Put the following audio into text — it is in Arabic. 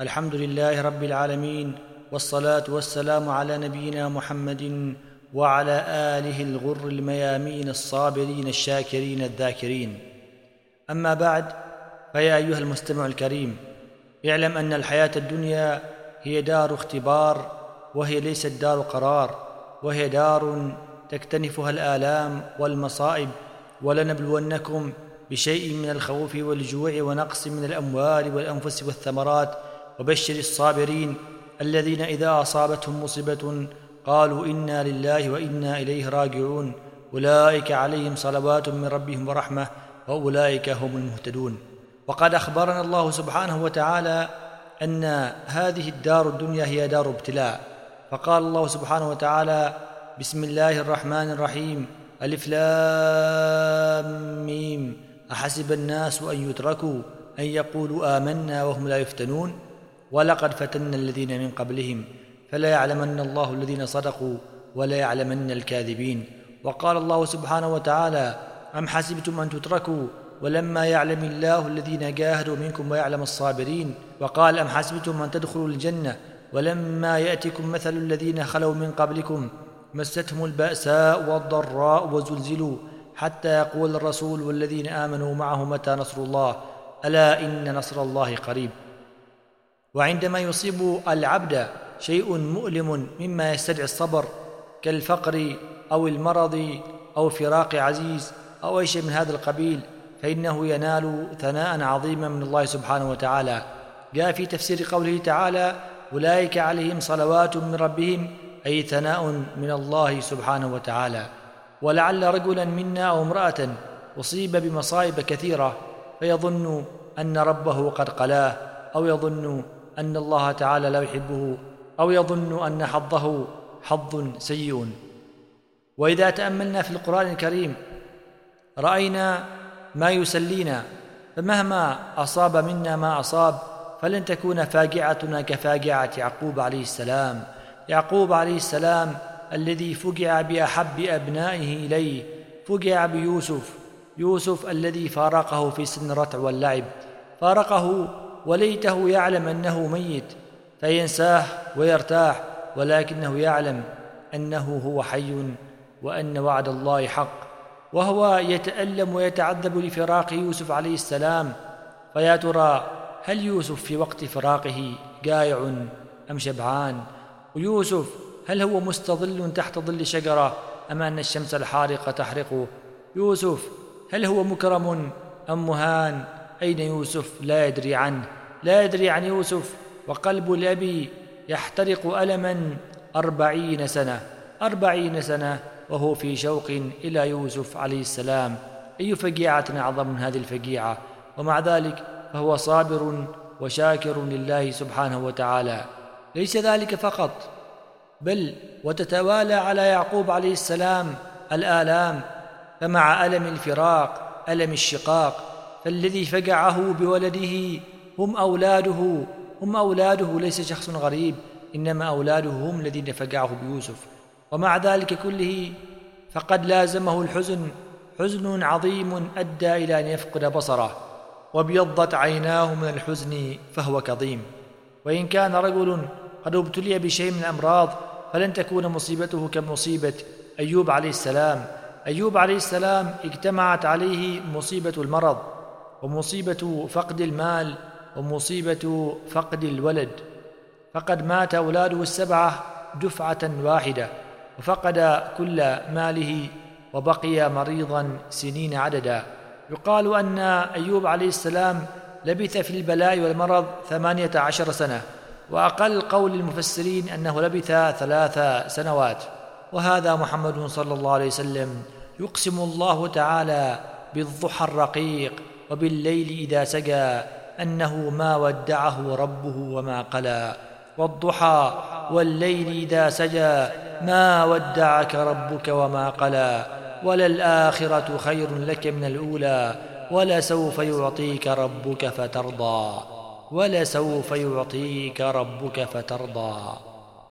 الحمد لله رب العالمين والصلاة والسلام على نبينا محمد وعلى آله الغر الميامين الصابرين الشاكرين الذاكرين. أما بعد فيا أيها المستمع الكريم اعلم أن الحياة الدنيا هي دار اختبار وهي ليست دار قرار وهي دار تكتنفها الآلام والمصائب ولنبلونكم بشيء من الخوف والجوع ونقص من الأموال والأنفس والثمرات وبشر الصابرين الذين إذا أصابتهم مصيبة قالوا إنا لله وإنا إليه راجعون أولئك عليهم صلوات من ربهم ورحمة وأولئك هم المهتدون وقد أخبرنا الله سبحانه وتعالى أن هذه الدار الدنيا هي دار ابتلاء فقال الله سبحانه وتعالى بسم الله الرحمن الرحيم ألف لام ميم أحسب الناس أن يتركوا أن يقولوا آمنا وهم لا يفتنون وَلَقَدْ فَتَنَّ الَّذِينَ مِن قَبْلِهِمْ فَلَا يَعْلَمَنَّ اللَّهُ الَّذِينَ صَدَقُوا وَلَا يَعْلَمَنَّ الْكَاذِبِينَ وقال الله سبحانه وتعالى أم حسبتم أن تتركوا ولما يعلم الله الذين جاهدوا منكم ويعلم الصابرين وقال أم حسبتم أن تدخلوا الجنة ولما يأتكم مثل الذين خلوا من قبلكم مستهم البأساء والضراء وزلزلوا حتى يقول الرسول والذين آمنوا معه متى نصر الله ألا إن نصر الله قريب وعندما يصيب العبد شيء مؤلم مما يستدعي الصبر كالفقر أو المرض أو فراق عزيز أو أي شيء من هذا القبيل فإنه ينال ثناء عظيما من الله سبحانه وتعالى. جاء في تفسير قوله تعالى أولئك عليهم صلوات من ربهم أي ثناء من الله سبحانه وتعالى. ولعل رجلا منا أو امرأة أصيب بمصائب كثيرة فيظن أن ربه قد قلاه أو يظن أن الله تعالى لا يحبه أو يظن أن حظه حظ سيء. وإذا تأملنا في القرآن الكريم رأينا ما يسلينا فمهما أصاب منا ما أصاب فلن تكون فاجعتنا كفاجعة يعقوب عليه السلام. يعقوب عليه السلام الذي فجع بأحب أبنائه إليه فجع بيوسف يوسف الذي فارقه في سن الرتع واللعب. فارقه وليته يعلم أنه ميت فينساه ويرتاح ولكنه يعلم أنه هو حي وأن وعد الله حق وهو يتألم ويتعذب لفراق يوسف عليه السلام فيا ترى هل يوسف في وقت فراقه جائع أم شبعان؟ ويوسف هل هو مستظل تحت ظل شجرة أم أن الشمس الحارقة تحرقه؟ يوسف هل هو مكرم أم مهان؟ أين يوسف؟ لا يدري عنه. لا يدري عن يوسف. وقلب الأب يحترق ألما أربعين سنة. أربعين سنة وهو في شوق إلى يوسف عليه السلام. أي فجيعة أعظم من هذه الفجيعة؟ ومع ذلك فهو صابر وشاكر لله سبحانه وتعالى. ليس ذلك فقط بل وتتوالى على يعقوب عليه السلام الآلام. فمع ألم الفراق ألم الشقاق فالذي فقعه بولده هم أولاده هم أولاده ليس شخص غريب إنما أولاده هم الذين فقعه بيوسف. ومع ذلك كله فقد لازمه الحزن حزن عظيم أدى إلى أن يفقد بصره وابيضت عيناه من الحزن فهو كظيم. وإن كان رجل قد ابتلي بشيء من الأمراض فلن تكون مصيبته كمصيبة أيوب عليه السلام. أيوب عليه السلام اجتمعت عليه مصيبة المرض. ومصيبة فقد المال ومصيبة فقد الولد. فقد مات أولاده السبعة دفعة واحدة وفقد كل ماله وبقي مريضا سنين عددا. يقال أن أيوب عليه السلام لبث في البلاء والمرض ثمانية عشر سنة وأقل قول المفسرين أنه لبث ثلاث سنوات. وهذا محمد صلى الله عليه وسلم يقسم الله تعالى بالضحى الرقيق وبالليل إذا سجى أنه ما ودعه ربه وما قلى والضحى والليل إذا سجى ما ودعك ربك وما قلى وللآخرة خير لك من الأولى ولسوف يعطيك ربك فترضى ولسوف يعطيك ربك فترضى